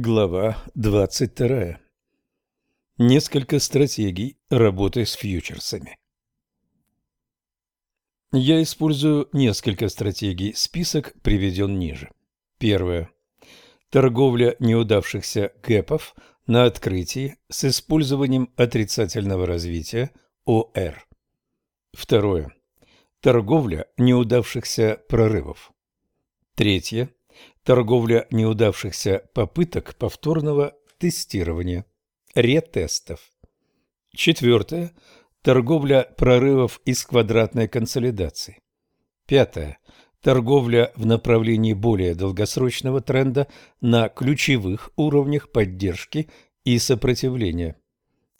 Глава 22. Несколько стратегий работы с фьючерсами. Я использую несколько стратегий, список приведен ниже. Первое. Торговля неудавшихся гэпов на открытии с использованием отрицательного развития ОР. Второе. Торговля неудавшихся прорывов. Третье торговля неудавшихся попыток повторного тестирования, ретестов. Четвертое. Торговля прорывов из квадратной консолидации. Пятое. Торговля в направлении более долгосрочного тренда на ключевых уровнях поддержки и сопротивления.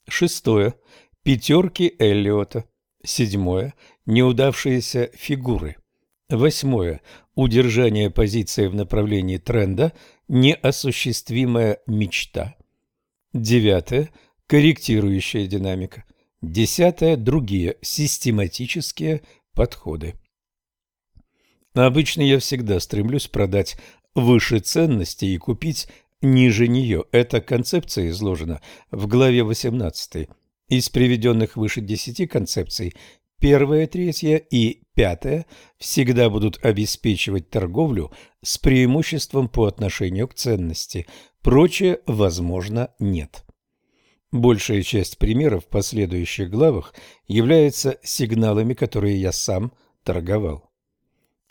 Шестое. Пятерки Эллиота. Седьмое. Неудавшиеся фигуры. Восьмое. Удержание позиции в направлении тренда – неосуществимая мечта. Девятое. Корректирующая динамика. Десятое. Другие систематические подходы. Обычно я всегда стремлюсь продать выше ценности и купить ниже нее. Эта концепция изложена в главе 18. Из приведенных выше 10 концепций Первая, третья и пятая всегда будут обеспечивать торговлю с преимуществом по отношению к ценности. Прочее, возможно, нет. Большая часть примеров в последующих главах является сигналами, которые я сам торговал.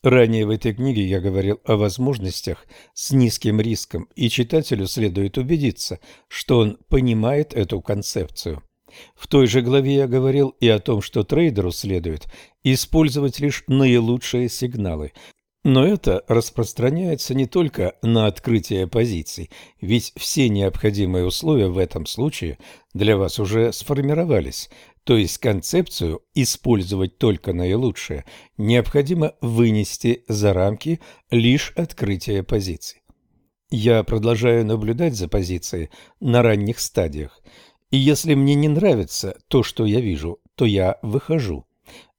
Ранее в этой книге я говорил о возможностях с низким риском, и читателю следует убедиться, что он понимает эту концепцию. В той же главе я говорил и о том, что трейдеру следует использовать лишь наилучшие сигналы. Но это распространяется не только на открытие позиций, ведь все необходимые условия в этом случае для вас уже сформировались, то есть концепцию «использовать только наилучшее» необходимо вынести за рамки лишь открытия позиций. Я продолжаю наблюдать за позицией на ранних стадиях – и если мне не нравится то, что я вижу, то я выхожу.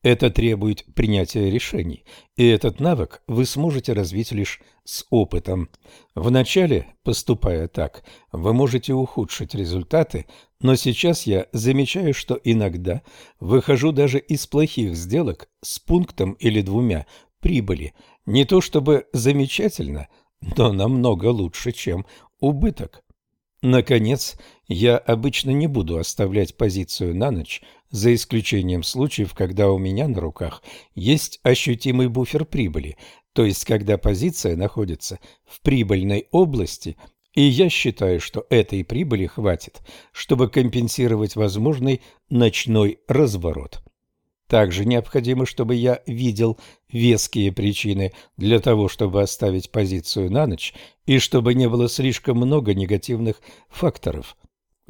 Это требует принятия решений, и этот навык вы сможете развить лишь с опытом. Вначале, поступая так, вы можете ухудшить результаты, но сейчас я замечаю, что иногда выхожу даже из плохих сделок с пунктом или двумя прибыли. Не то чтобы замечательно, но намного лучше, чем убыток. Наконец, я обычно не буду оставлять позицию на ночь, за исключением случаев, когда у меня на руках есть ощутимый буфер прибыли, то есть когда позиция находится в прибыльной области, и я считаю, что этой прибыли хватит, чтобы компенсировать возможный ночной разворот. Также необходимо, чтобы я видел веские причины для того, чтобы оставить позицию на ночь, и чтобы не было слишком много негативных факторов.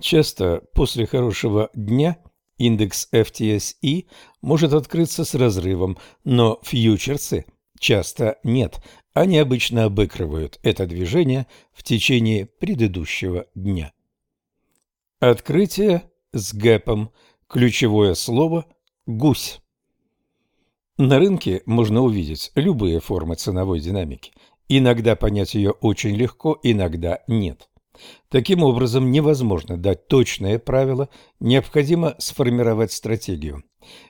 Часто после хорошего дня индекс FTSE может открыться с разрывом, но фьючерсы часто нет. Они обычно обыгрывают это движение в течение предыдущего дня. Открытие с гэпом. Ключевое слово – Гусь. На рынке можно увидеть любые формы ценовой динамики. Иногда понять ее очень легко, иногда нет. Таким образом, невозможно дать точное правило, необходимо сформировать стратегию.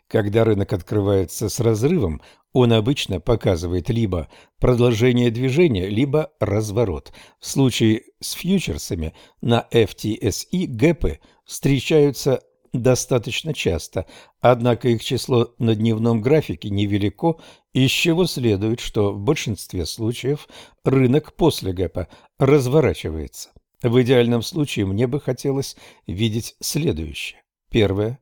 Когда рынок открывается с разрывом, он обычно показывает либо продолжение движения, либо разворот. В случае с фьючерсами на FTSE гэпы встречаются достаточно часто, однако их число на дневном графике невелико, из чего следует, что в большинстве случаев рынок после гэпа разворачивается. В идеальном случае мне бы хотелось видеть следующее. Первое.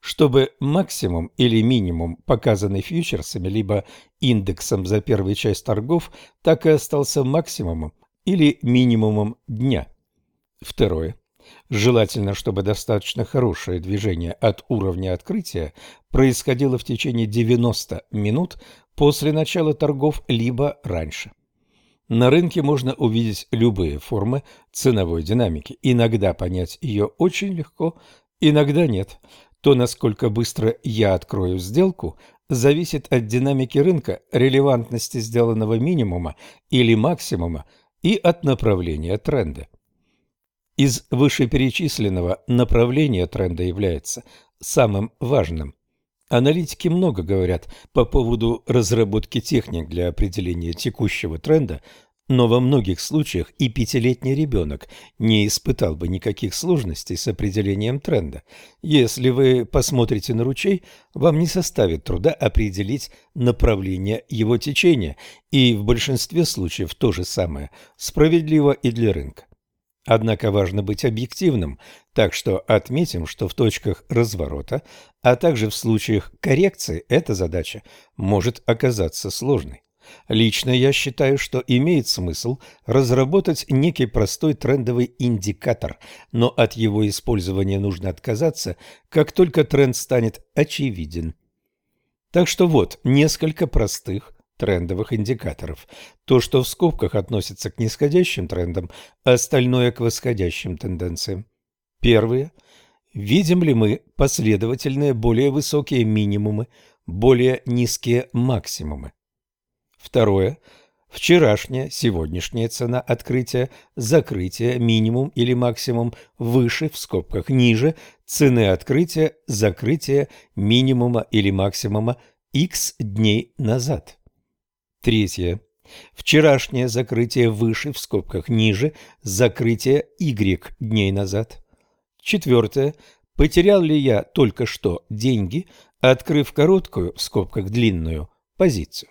Чтобы максимум или минимум, показанный фьючерсами, либо индексом за первую часть торгов, так и остался максимумом или минимумом дня. Второе. Желательно, чтобы достаточно хорошее движение от уровня открытия происходило в течение 90 минут после начала торгов либо раньше. На рынке можно увидеть любые формы ценовой динамики. Иногда понять ее очень легко, иногда нет. То, насколько быстро я открою сделку, зависит от динамики рынка, релевантности сделанного минимума или максимума и от направления тренда. Из вышеперечисленного направление тренда является самым важным. Аналитики много говорят по поводу разработки техник для определения текущего тренда, но во многих случаях и пятилетний ребенок не испытал бы никаких сложностей с определением тренда. Если вы посмотрите на ручей, вам не составит труда определить направление его течения, и в большинстве случаев то же самое справедливо и для рынка. Однако важно быть объективным, так что отметим, что в точках разворота, а также в случаях коррекции эта задача может оказаться сложной. Лично я считаю, что имеет смысл разработать некий простой трендовый индикатор, но от его использования нужно отказаться, как только тренд станет очевиден. Так что вот несколько простых трендовых индикаторов. То, что в скобках относится к нисходящим трендам, а остальное к восходящим тенденциям. Первое. Видим ли мы последовательные более высокие минимумы, более низкие максимумы? Второе. Вчерашняя, сегодняшняя цена открытия, закрытия, минимум или максимум выше, в скобках ниже, цены открытия, закрытия, минимума или максимума x дней назад. Третье. Вчерашнее закрытие выше, в скобках ниже, закрытие Y дней назад. Четвертое. Потерял ли я только что деньги, открыв короткую, в скобках длинную, позицию?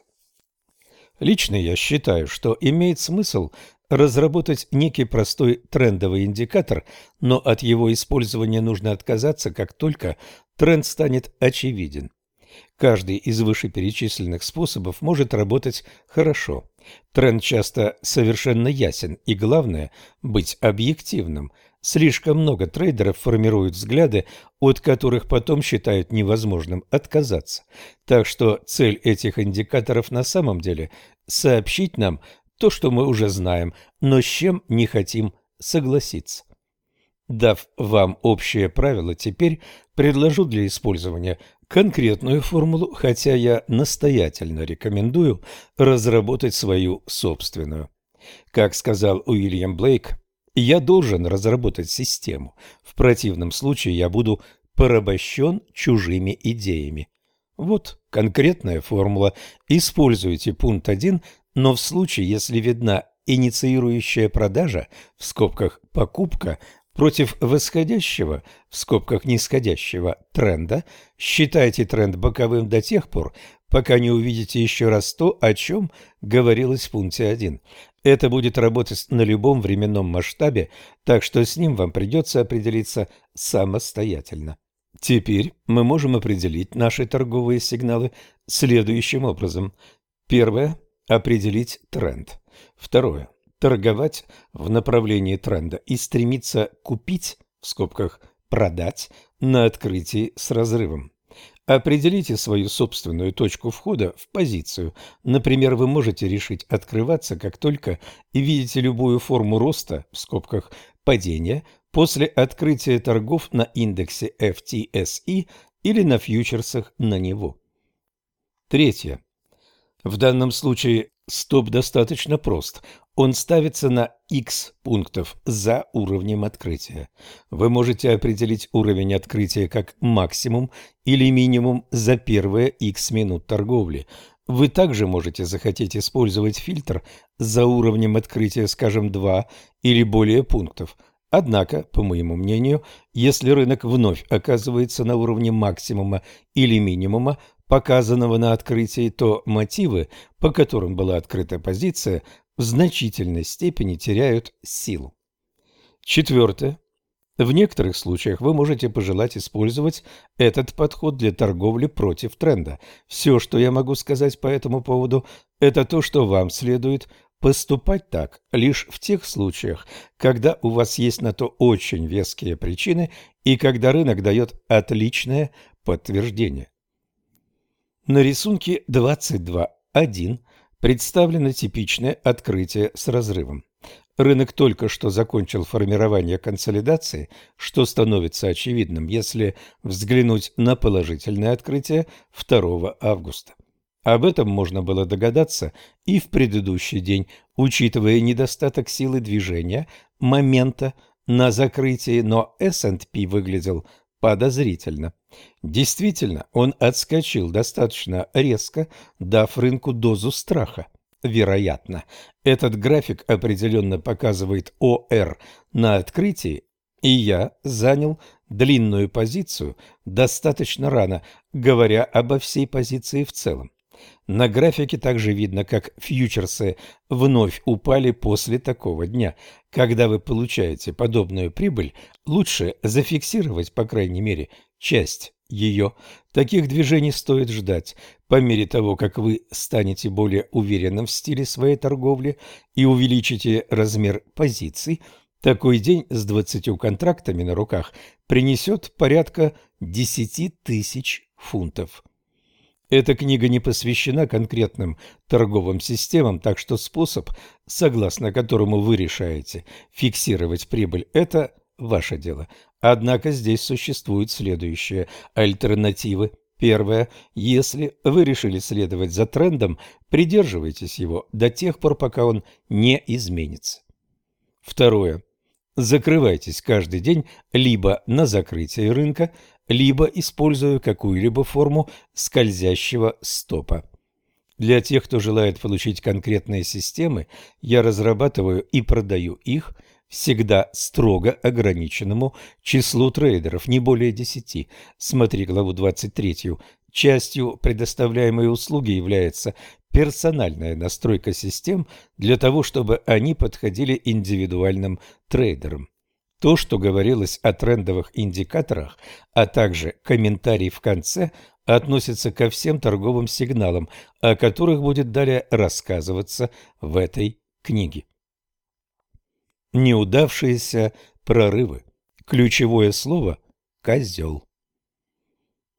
Лично я считаю, что имеет смысл разработать некий простой трендовый индикатор, но от его использования нужно отказаться, как только тренд станет очевиден. Каждый из вышеперечисленных способов может работать хорошо. Тренд часто совершенно ясен, и главное – быть объективным. Слишком много трейдеров формируют взгляды, от которых потом считают невозможным отказаться. Так что цель этих индикаторов на самом деле – сообщить нам то, что мы уже знаем, но с чем не хотим согласиться. Дав вам общее правило, теперь предложу для использования конкретную формулу, хотя я настоятельно рекомендую разработать свою собственную. Как сказал Уильям Блейк, я должен разработать систему, в противном случае я буду порабощен чужими идеями. Вот конкретная формула. Используйте пункт 1, но в случае, если видна инициирующая продажа, в скобках покупка, Против восходящего, в скобках нисходящего, тренда считайте тренд боковым до тех пор, пока не увидите еще раз то, о чем говорилось в пункте 1. Это будет работать на любом временном масштабе, так что с ним вам придется определиться самостоятельно. Теперь мы можем определить наши торговые сигналы следующим образом. Первое – определить тренд. Второе торговать в направлении тренда и стремиться купить, в скобках продать, на открытии с разрывом. Определите свою собственную точку входа в позицию. Например, вы можете решить открываться, как только видите любую форму роста, в скобках падения, после открытия торгов на индексе FTSE или на фьючерсах на него. Третье. В данном случае стоп достаточно прост. Он ставится на x пунктов за уровнем открытия. Вы можете определить уровень открытия как максимум или минимум за первые x минут торговли. Вы также можете захотеть использовать фильтр за уровнем открытия, скажем, 2 или более пунктов. Однако, по моему мнению, если рынок вновь оказывается на уровне максимума или минимума, показанного на открытии, то мотивы, по которым была открыта позиция, в значительной степени теряют силу. Четвертое. В некоторых случаях вы можете пожелать использовать этот подход для торговли против тренда. Все, что я могу сказать по этому поводу, это то, что вам следует поступать так лишь в тех случаях, когда у вас есть на то очень веские причины и когда рынок дает отличное подтверждение. На рисунке 22.1 представлено типичное открытие с разрывом. Рынок только что закончил формирование консолидации, что становится очевидным, если взглянуть на положительное открытие 2 августа. Об этом можно было догадаться и в предыдущий день, учитывая недостаток силы движения, момента на закрытии, но S&P выглядел подозрительно. Действительно, он отскочил достаточно резко, дав рынку дозу страха. Вероятно, этот график определенно показывает ОР на открытии, и я занял длинную позицию достаточно рано, говоря обо всей позиции в целом. На графике также видно, как фьючерсы вновь упали после такого дня. Когда вы получаете подобную прибыль, лучше зафиксировать, по крайней мере, часть ее. Таких движений стоит ждать. По мере того, как вы станете более уверенным в стиле своей торговли и увеличите размер позиций, такой день с 20 контрактами на руках принесет порядка 10 тысяч фунтов. Эта книга не посвящена конкретным торговым системам, так что способ, согласно которому вы решаете фиксировать прибыль, это ваше дело. Однако здесь существуют следующие альтернативы. Первое. Если вы решили следовать за трендом, придерживайтесь его до тех пор, пока он не изменится. Второе. Закрывайтесь каждый день либо на закрытие рынка, либо используя какую-либо форму скользящего стопа. Для тех, кто желает получить конкретные системы, я разрабатываю и продаю их всегда строго ограниченному числу трейдеров, не более 10. Смотри главу 23. Частью предоставляемой услуги является персональная настройка систем для того, чтобы они подходили индивидуальным трейдерам. То, что говорилось о трендовых индикаторах, а также комментарий в конце, относится ко всем торговым сигналам, о которых будет далее рассказываться в этой книге. Неудавшиеся прорывы. Ключевое слово – козел.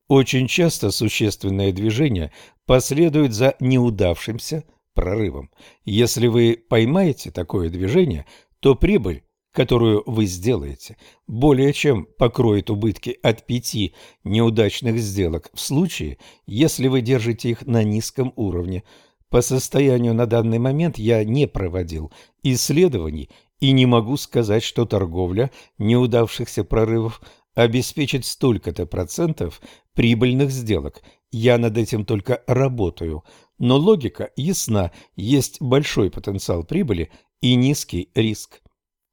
Очень часто существенное движение последует за неудавшимся прорывом. Если вы поймаете такое движение, то прибыль которую вы сделаете, более чем покроет убытки от пяти неудачных сделок в случае, если вы держите их на низком уровне. По состоянию на данный момент я не проводил исследований и не могу сказать, что торговля неудавшихся прорывов обеспечит столько-то процентов прибыльных сделок. Я над этим только работаю. Но логика ясна, есть большой потенциал прибыли и низкий риск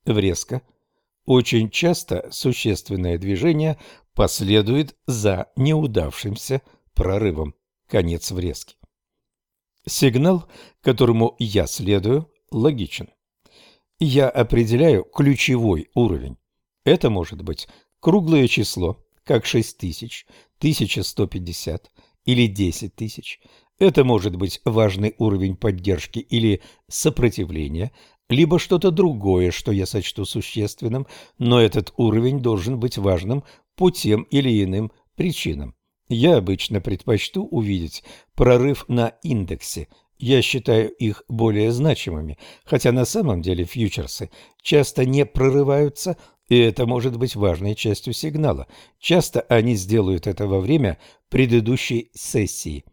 врезка. Очень часто существенное движение последует за неудавшимся прорывом. Конец врезки. Сигнал, которому я следую, логичен. Я определяю ключевой уровень. Это может быть круглое число, как 6000, 1150 или 10 тысяч. Это может быть важный уровень поддержки или сопротивления, либо что-то другое, что я сочту существенным, но этот уровень должен быть важным по тем или иным причинам. Я обычно предпочту увидеть прорыв на индексе. Я считаю их более значимыми, хотя на самом деле фьючерсы часто не прорываются, и это может быть важной частью сигнала. Часто они сделают это во время предыдущей сессии.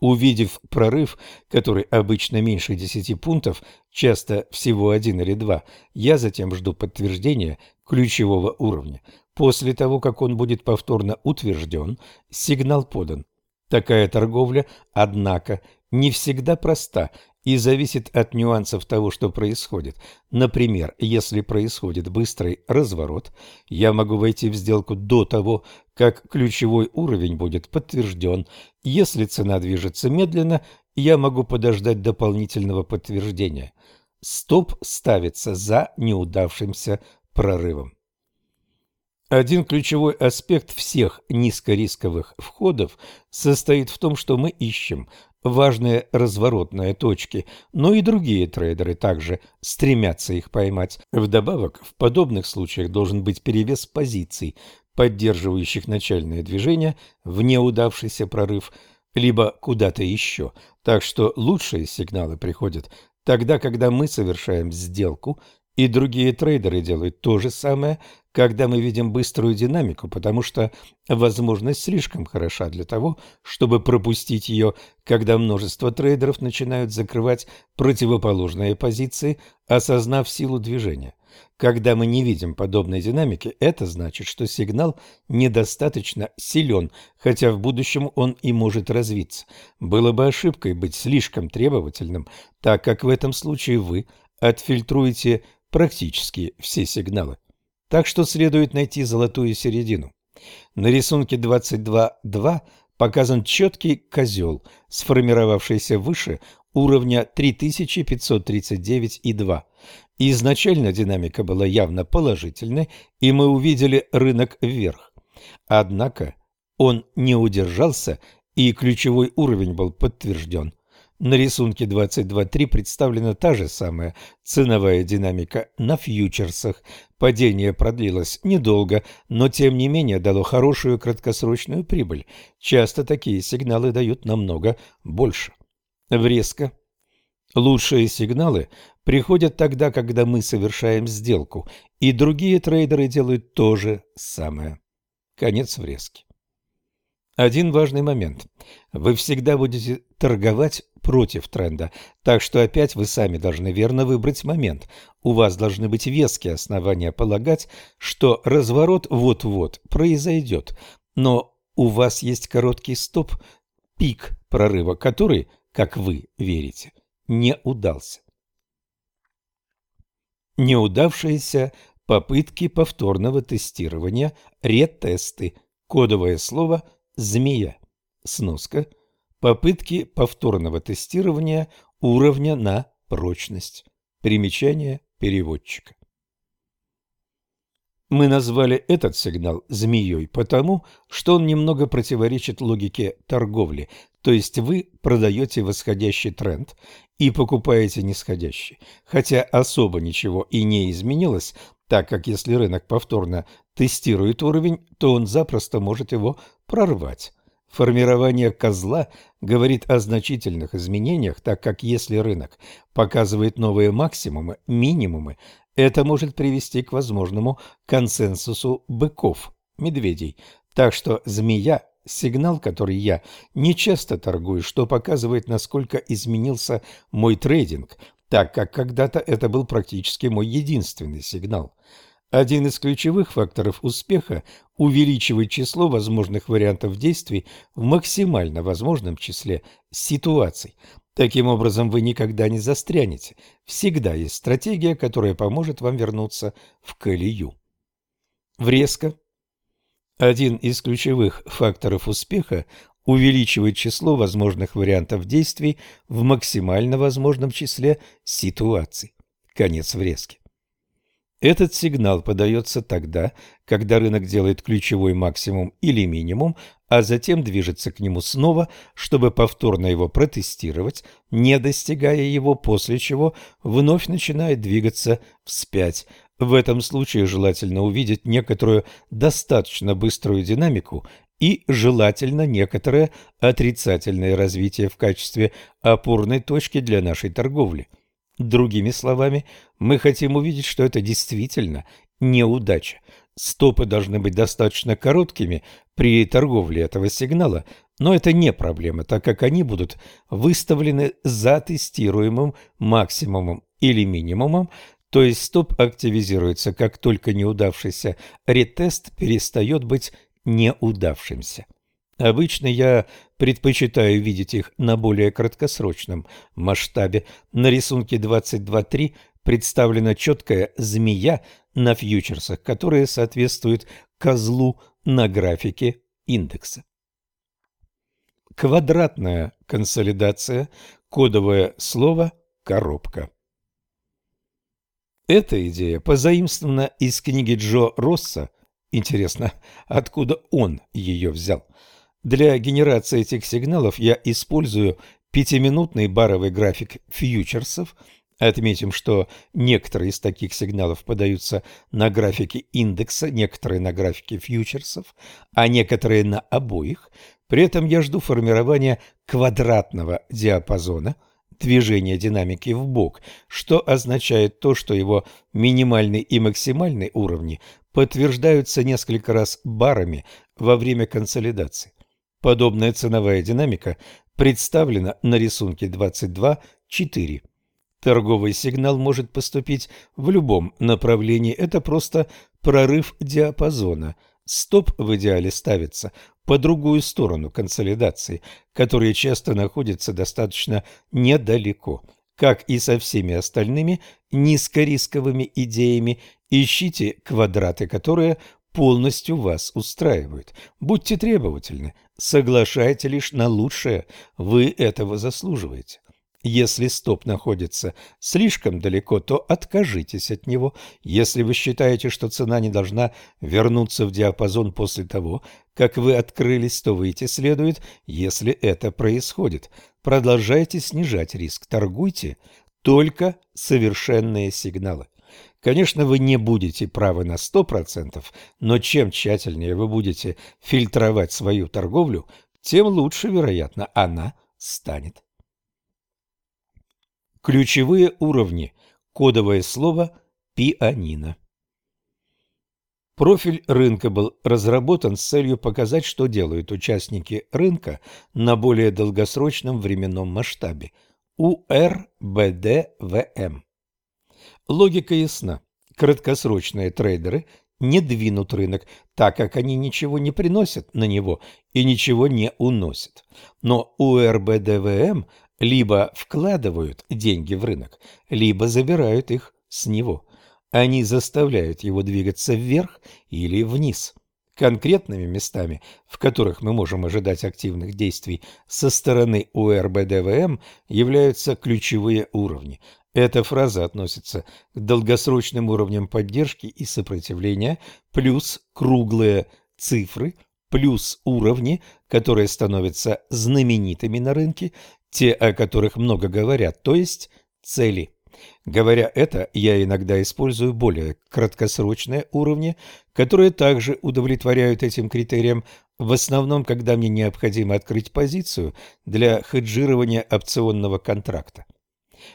Увидев прорыв, который обычно меньше 10 пунктов, часто всего один или два, я затем жду подтверждения ключевого уровня. После того, как он будет повторно утвержден, сигнал подан. Такая торговля, однако, не всегда проста и зависит от нюансов того, что происходит. Например, если происходит быстрый разворот, я могу войти в сделку до того, как ключевой уровень будет подтвержден. Если цена движется медленно, я могу подождать дополнительного подтверждения. Стоп ставится за неудавшимся прорывом. Один ключевой аспект всех низкорисковых входов состоит в том, что мы ищем важные разворотные точки, но и другие трейдеры также стремятся их поймать. Вдобавок, в подобных случаях должен быть перевес позиций, поддерживающих начальное движение в неудавшийся прорыв, либо куда-то еще. Так что лучшие сигналы приходят тогда, когда мы совершаем сделку и другие трейдеры делают то же самое, когда мы видим быструю динамику, потому что возможность слишком хороша для того, чтобы пропустить ее, когда множество трейдеров начинают закрывать противоположные позиции, осознав силу движения – Когда мы не видим подобной динамики, это значит, что сигнал недостаточно силен, хотя в будущем он и может развиться. Было бы ошибкой быть слишком требовательным, так как в этом случае вы отфильтруете практически все сигналы. Так что следует найти золотую середину. На рисунке 22.2 показан четкий козел, сформировавшийся выше уровня 3539,2. Изначально динамика была явно положительной, и мы увидели рынок вверх. Однако он не удержался, и ключевой уровень был подтвержден. На рисунке 22.3 представлена та же самая ценовая динамика на фьючерсах. Падение продлилось недолго, но тем не менее дало хорошую краткосрочную прибыль. Часто такие сигналы дают намного больше. Врезка. Лучшие сигналы приходят тогда, когда мы совершаем сделку, и другие трейдеры делают то же самое. Конец врезки. Один важный момент. Вы всегда будете торговать против тренда, так что опять вы сами должны верно выбрать момент. У вас должны быть веские основания полагать, что разворот вот-вот произойдет, но у вас есть короткий стоп, пик прорыва, который, как вы верите, не удался. Неудавшиеся попытки повторного тестирования, ретесты, кодовое слово – Змея. Сноска. Попытки повторного тестирования уровня на прочность. Примечание переводчика. Мы назвали этот сигнал «змеей» потому, что он немного противоречит логике торговли, то есть вы продаете восходящий тренд и покупаете нисходящий. Хотя особо ничего и не изменилось, так как если рынок повторно тестирует уровень, то он запросто может его прорвать. Формирование козла говорит о значительных изменениях, так как если рынок показывает новые максимумы, минимумы, это может привести к возможному консенсусу быков, медведей. Так что змея – сигнал, который я не часто торгую, что показывает, насколько изменился мой трейдинг, так как когда-то это был практически мой единственный сигнал. Один из ключевых факторов успеха – увеличивать число возможных вариантов действий в максимально возможном числе ситуаций. Таким образом, вы никогда не застрянете. Всегда есть стратегия, которая поможет вам вернуться в колею. Врезка. Один из ключевых факторов успеха – увеличивать число возможных вариантов действий в максимально возможном числе ситуаций. Конец врезки. Этот сигнал подается тогда, когда рынок делает ключевой максимум или минимум, а затем движется к нему снова, чтобы повторно его протестировать, не достигая его, после чего вновь начинает двигаться вспять. В этом случае желательно увидеть некоторую достаточно быструю динамику и желательно некоторое отрицательное развитие в качестве опорной точки для нашей торговли. Другими словами, мы хотим увидеть, что это действительно неудача. Стопы должны быть достаточно короткими при торговле этого сигнала, но это не проблема, так как они будут выставлены за тестируемым максимумом или минимумом, то есть стоп активизируется, как только неудавшийся ретест перестает быть неудавшимся. Обычно я предпочитаю видеть их на более краткосрочном масштабе. На рисунке 22.3 представлена четкая змея на фьючерсах, которая соответствует козлу на графике индекса. Квадратная консолидация, кодовое слово «коробка». Эта идея позаимствована из книги Джо Росса. Интересно, откуда он ее взял? Для генерации этих сигналов я использую пятиминутный баровый график фьючерсов. Отметим, что некоторые из таких сигналов подаются на графике индекса, некоторые на графике фьючерсов, а некоторые на обоих. При этом я жду формирования квадратного диапазона – движения динамики в бок, что означает то, что его минимальный и максимальный уровни подтверждаются несколько раз барами во время консолидации. Подобная ценовая динамика представлена на рисунке 22.4. Торговый сигнал может поступить в любом направлении, это просто прорыв диапазона. Стоп в идеале ставится по другую сторону консолидации, которая часто находится достаточно недалеко. Как и со всеми остальными низкорисковыми идеями, ищите квадраты, которые полностью вас устраивают. Будьте требовательны, соглашайте лишь на лучшее, вы этого заслуживаете. Если стоп находится слишком далеко, то откажитесь от него. Если вы считаете, что цена не должна вернуться в диапазон после того, как вы открылись, то выйти следует, если это происходит. Продолжайте снижать риск, торгуйте только совершенные сигналы. Конечно, вы не будете правы на 100%, но чем тщательнее вы будете фильтровать свою торговлю, тем лучше, вероятно, она станет. Ключевые уровни. Кодовое слово «пианино». Профиль рынка был разработан с целью показать, что делают участники рынка на более долгосрочном временном масштабе – УРБДВМ. Логика ясна. Краткосрочные трейдеры не двинут рынок, так как они ничего не приносят на него и ничего не уносят. Но УРБДВМ либо вкладывают деньги в рынок, либо забирают их с него. Они заставляют его двигаться вверх или вниз. Конкретными местами, в которых мы можем ожидать активных действий со стороны УРБДВМ, являются ключевые уровни. Эта фраза относится к долгосрочным уровням поддержки и сопротивления плюс круглые цифры плюс уровни, которые становятся знаменитыми на рынке, те, о которых много говорят, то есть цели. Говоря это, я иногда использую более краткосрочные уровни, которые также удовлетворяют этим критериям, в основном, когда мне необходимо открыть позицию для хеджирования опционного контракта.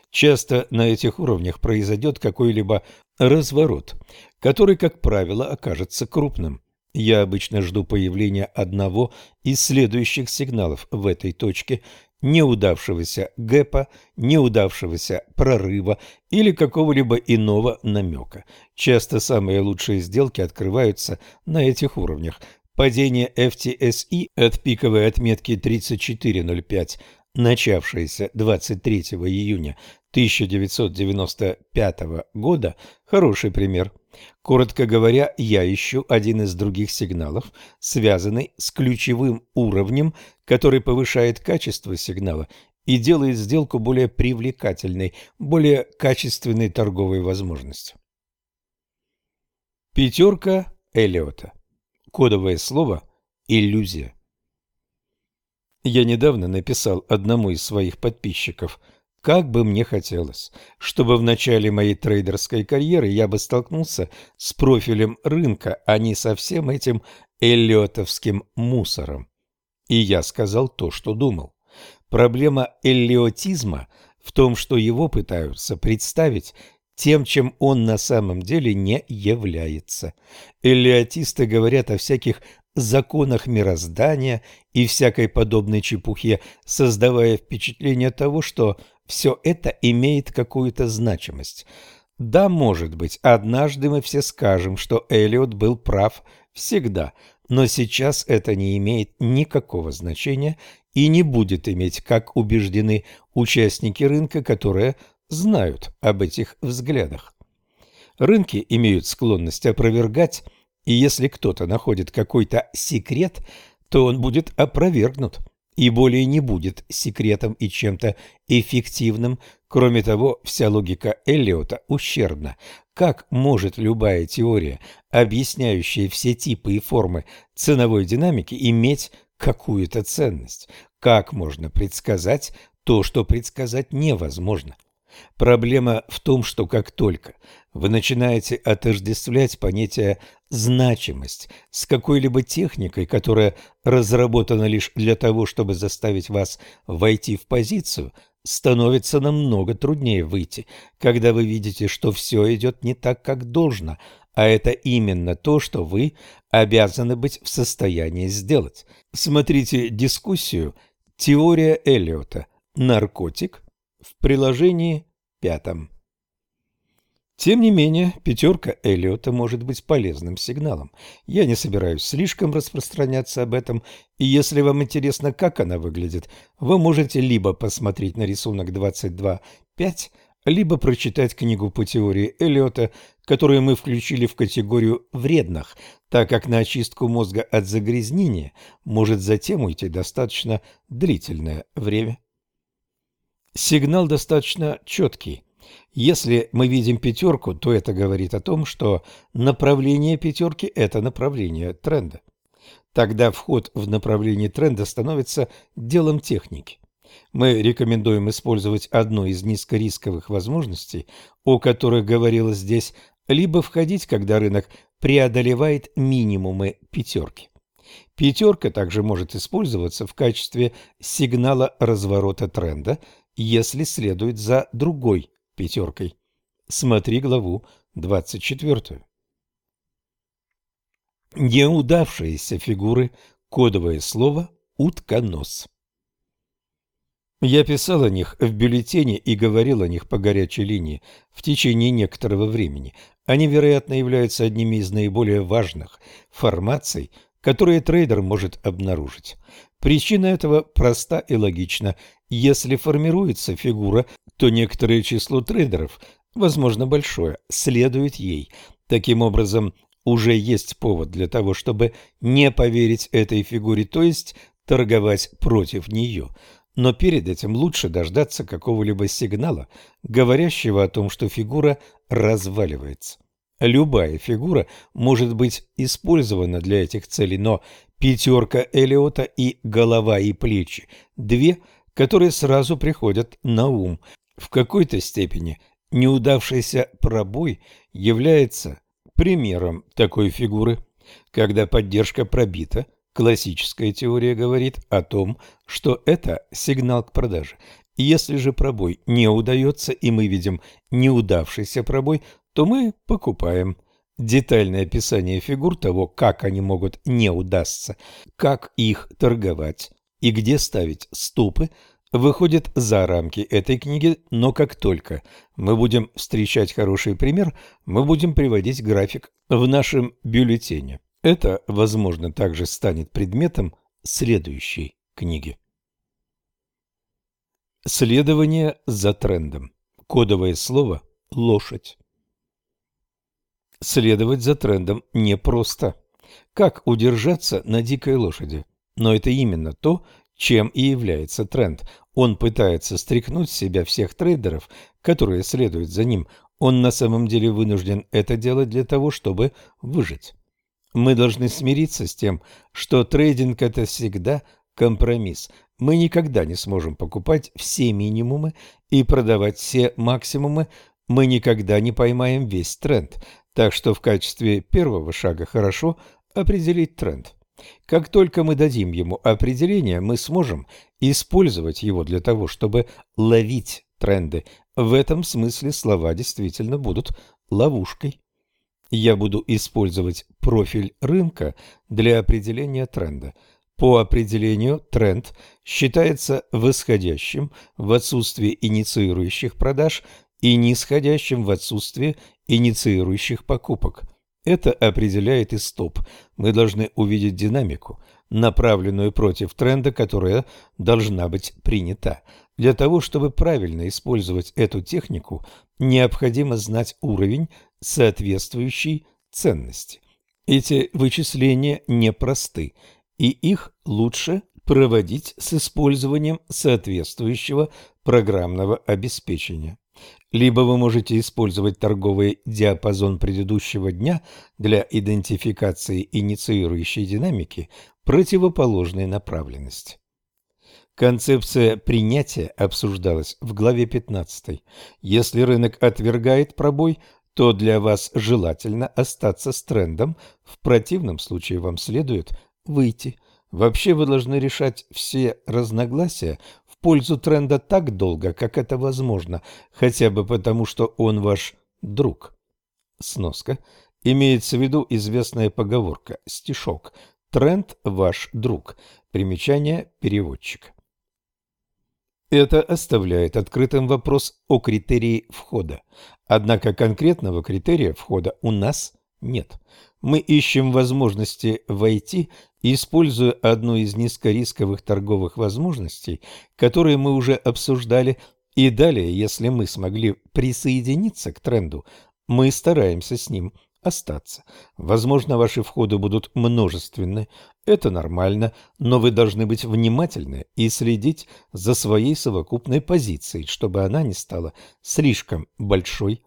Часто на этих уровнях произойдет какой-либо разворот, который, как правило, окажется крупным. Я обычно жду появления одного из следующих сигналов в этой точке неудавшегося гэпа, неудавшегося прорыва или какого-либо иного намека. Часто самые лучшие сделки открываются на этих уровнях. Падение FTSE от пиковой отметки 34.05, начавшееся 23 июня 1995 года, хороший пример. Коротко говоря, я ищу один из других сигналов, связанный с ключевым уровнем, который повышает качество сигнала и делает сделку более привлекательной, более качественной торговой возможностью. Пятерка Эллиота. Кодовое слово «иллюзия». Я недавно написал одному из своих подписчиков – как бы мне хотелось, чтобы в начале моей трейдерской карьеры я бы столкнулся с профилем рынка, а не со всем этим эллиотовским мусором. И я сказал то, что думал. Проблема эллиотизма в том, что его пытаются представить тем, чем он на самом деле не является. Эллиотисты говорят о всяких законах мироздания и всякой подобной чепухе, создавая впечатление того, что все это имеет какую-то значимость. Да, может быть, однажды мы все скажем, что Эллиот был прав всегда, но сейчас это не имеет никакого значения и не будет иметь, как убеждены участники рынка, которые знают об этих взглядах. Рынки имеют склонность опровергать, и если кто-то находит какой-то секрет, то он будет опровергнут – и более не будет секретом и чем-то эффективным. Кроме того, вся логика Эллиота ущербна. Как может любая теория, объясняющая все типы и формы ценовой динамики, иметь какую-то ценность? Как можно предсказать то, что предсказать невозможно? Проблема в том, что как только вы начинаете отождествлять понятие «значимость» с какой-либо техникой, которая разработана лишь для того, чтобы заставить вас войти в позицию, становится намного труднее выйти, когда вы видите, что все идет не так, как должно, а это именно то, что вы обязаны быть в состоянии сделать. Смотрите дискуссию «Теория Эллиота. Наркотик» приложении пятом. Тем не менее, пятерка Эллиота может быть полезным сигналом. Я не собираюсь слишком распространяться об этом, и если вам интересно, как она выглядит, вы можете либо посмотреть на рисунок 22.5, либо прочитать книгу по теории Эллиота, которую мы включили в категорию «вредных», так как на очистку мозга от загрязнения может затем уйти достаточно длительное время. Сигнал достаточно четкий – если мы видим пятерку, то это говорит о том, что направление пятерки – это направление тренда. Тогда вход в направление тренда становится делом техники. Мы рекомендуем использовать одну из низкорисковых возможностей, о которых говорилось здесь, либо входить, когда рынок преодолевает минимумы пятерки. Пятерка также может использоваться в качестве сигнала разворота тренда, если следует за другой пятеркой. Смотри главу 24. Неудавшиеся фигуры. Кодовое слово «утконос». Я писал о них в бюллетене и говорил о них по горячей линии в течение некоторого времени. Они, вероятно, являются одними из наиболее важных формаций, которые трейдер может обнаружить. Причина этого проста и логична. Если формируется фигура, то некоторое число трейдеров, возможно большое, следует ей. Таким образом, уже есть повод для того, чтобы не поверить этой фигуре, то есть торговать против нее. Но перед этим лучше дождаться какого-либо сигнала, говорящего о том, что фигура разваливается. Любая фигура может быть использована для этих целей, но пятерка Элиота и голова и плечи – две, которые сразу приходят на ум. В какой-то степени неудавшийся пробой является примером такой фигуры. Когда поддержка пробита, классическая теория говорит о том, что это сигнал к продаже. Если же пробой не удается и мы видим неудавшийся пробой, то мы покупаем. Детальное описание фигур того, как они могут не удастся, как их торговать и где ставить стопы, выходит за рамки этой книги, но как только мы будем встречать хороший пример, мы будем приводить график в нашем бюллетене. Это, возможно, также станет предметом следующей книги. Следование за трендом. Кодовое слово «лошадь». Следовать за трендом непросто. Как удержаться на дикой лошади? Но это именно то, чем и является тренд. Он пытается стряхнуть с себя всех трейдеров, которые следуют за ним. Он на самом деле вынужден это делать для того, чтобы выжить. Мы должны смириться с тем, что трейдинг – это всегда компромисс. Мы никогда не сможем покупать все минимумы и продавать все максимумы, мы никогда не поймаем весь тренд. Так что в качестве первого шага хорошо определить тренд. Как только мы дадим ему определение, мы сможем использовать его для того, чтобы ловить тренды. В этом смысле слова действительно будут ловушкой. Я буду использовать профиль рынка для определения тренда. По определению тренд считается восходящим в отсутствии инициирующих продаж и нисходящим в отсутствие инициирующих покупок. Это определяет и стоп. Мы должны увидеть динамику, направленную против тренда, которая должна быть принята. Для того, чтобы правильно использовать эту технику, необходимо знать уровень соответствующей ценности. Эти вычисления непросты, и их лучше проводить с использованием соответствующего программного обеспечения. Либо вы можете использовать торговый диапазон предыдущего дня для идентификации инициирующей динамики противоположной направленности. Концепция принятия обсуждалась в главе 15. Если рынок отвергает пробой, то для вас желательно остаться с трендом, в противном случае вам следует выйти. Вообще вы должны решать все разногласия пользу тренда так долго, как это возможно, хотя бы потому, что он ваш друг. Сноска. Имеется в виду известная поговорка, стишок «Тренд – ваш друг». Примечание переводчика. Это оставляет открытым вопрос о критерии входа. Однако конкретного критерия входа у нас нет. Мы ищем возможности войти, используя одну из низкорисковых торговых возможностей, которые мы уже обсуждали, и далее, если мы смогли присоединиться к тренду, мы стараемся с ним остаться. Возможно, ваши входы будут множественны, это нормально, но вы должны быть внимательны и следить за своей совокупной позицией, чтобы она не стала слишком большой.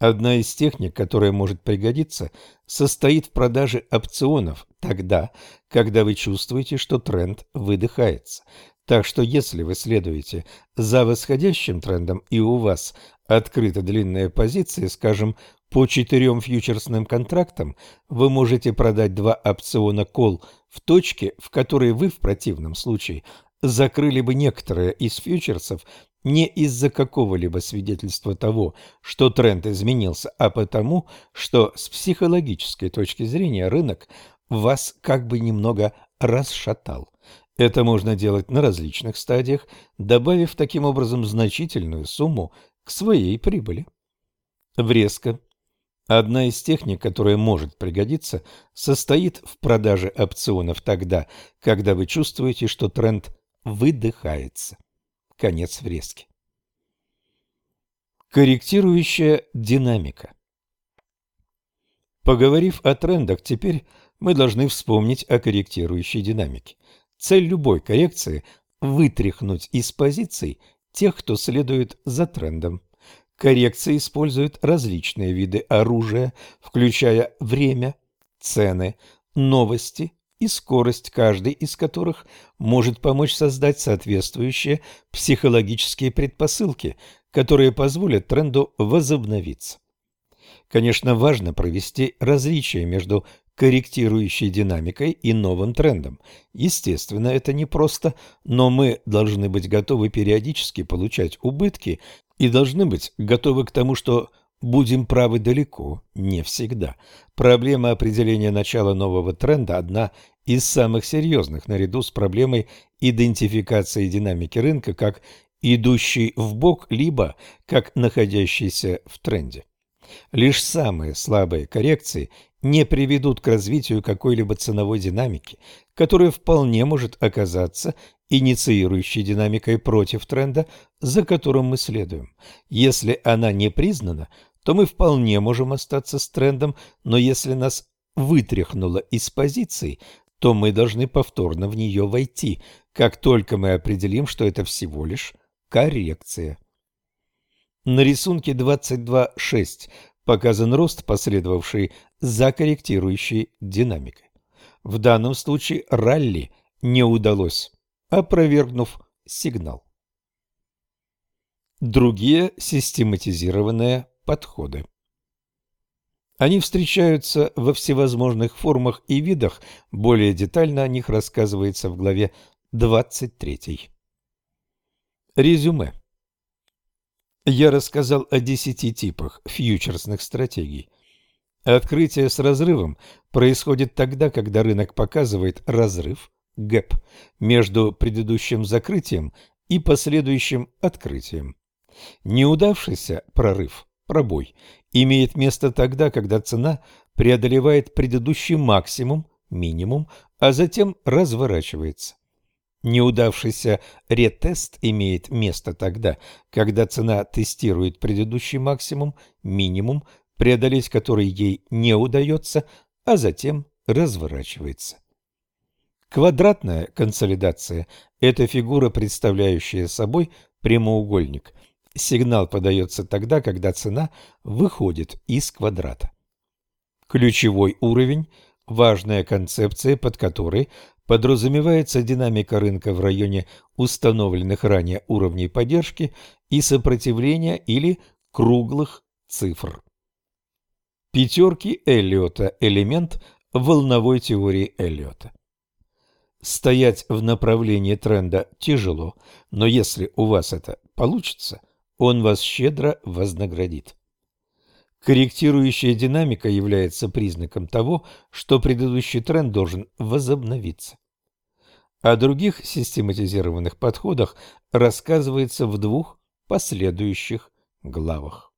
Одна из техник, которая может пригодиться, состоит в продаже опционов тогда, когда вы чувствуете, что тренд выдыхается. Так что если вы следуете за восходящим трендом и у вас открыта длинная позиция, скажем, по четырем фьючерсным контрактам, вы можете продать два опциона кол в точке, в которой вы в противном случае закрыли бы некоторые из фьючерсов не из-за какого-либо свидетельства того, что тренд изменился, а потому, что с психологической точки зрения рынок вас как бы немного расшатал. Это можно делать на различных стадиях, добавив таким образом значительную сумму к своей прибыли. Врезка. Одна из техник, которая может пригодиться, состоит в продаже опционов тогда, когда вы чувствуете, что тренд выдыхается. Конец врезки. Корректирующая динамика. Поговорив о трендах, теперь мы должны вспомнить о корректирующей динамике. Цель любой коррекции – вытряхнуть из позиций тех, кто следует за трендом. Коррекция использует различные виды оружия, включая время, цены, новости и скорость, каждый из которых может помочь создать соответствующие психологические предпосылки, которые позволят тренду возобновиться. Конечно, важно провести различие между корректирующей динамикой и новым трендом. Естественно, это непросто, но мы должны быть готовы периодически получать убытки и должны быть готовы к тому, что будем правы далеко, не всегда. Проблема определения начала нового тренда – одна из самых серьезных, наряду с проблемой идентификации динамики рынка как идущей в бок, либо как находящейся в тренде. Лишь самые слабые коррекции не приведут к развитию какой-либо ценовой динамики, которая вполне может оказаться инициирующей динамикой против тренда, за которым мы следуем. Если она не признана, то мы вполне можем остаться с трендом, но если нас вытряхнуло из позиции, то мы должны повторно в нее войти, как только мы определим, что это всего лишь коррекция. На рисунке 22.6 показан рост, последовавший за корректирующей динамикой. В данном случае ралли не удалось, опровергнув сигнал. Другие систематизированные подходы. Они встречаются во всевозможных формах и видах, более детально о них рассказывается в главе 23. Резюме. Я рассказал о десяти типах фьючерсных стратегий. Открытие с разрывом происходит тогда, когда рынок показывает разрыв, гэп, между предыдущим закрытием и последующим открытием. Неудавшийся прорыв, пробой, имеет место тогда, когда цена преодолевает предыдущий максимум, минимум, а затем разворачивается. Неудавшийся ретест имеет место тогда, когда цена тестирует предыдущий максимум, минимум, преодолеть который ей не удается, а затем разворачивается. Квадратная консолидация – это фигура, представляющая собой прямоугольник. Сигнал подается тогда, когда цена выходит из квадрата. Ключевой уровень – важная концепция, под которой подразумевается динамика рынка в районе установленных ранее уровней поддержки и сопротивления или круглых цифр. Пятерки Эллиота – элемент волновой теории Эллиота. Стоять в направлении тренда тяжело, но если у вас это получится, он вас щедро вознаградит. Корректирующая динамика является признаком того, что предыдущий тренд должен возобновиться. О других систематизированных подходах рассказывается в двух последующих главах.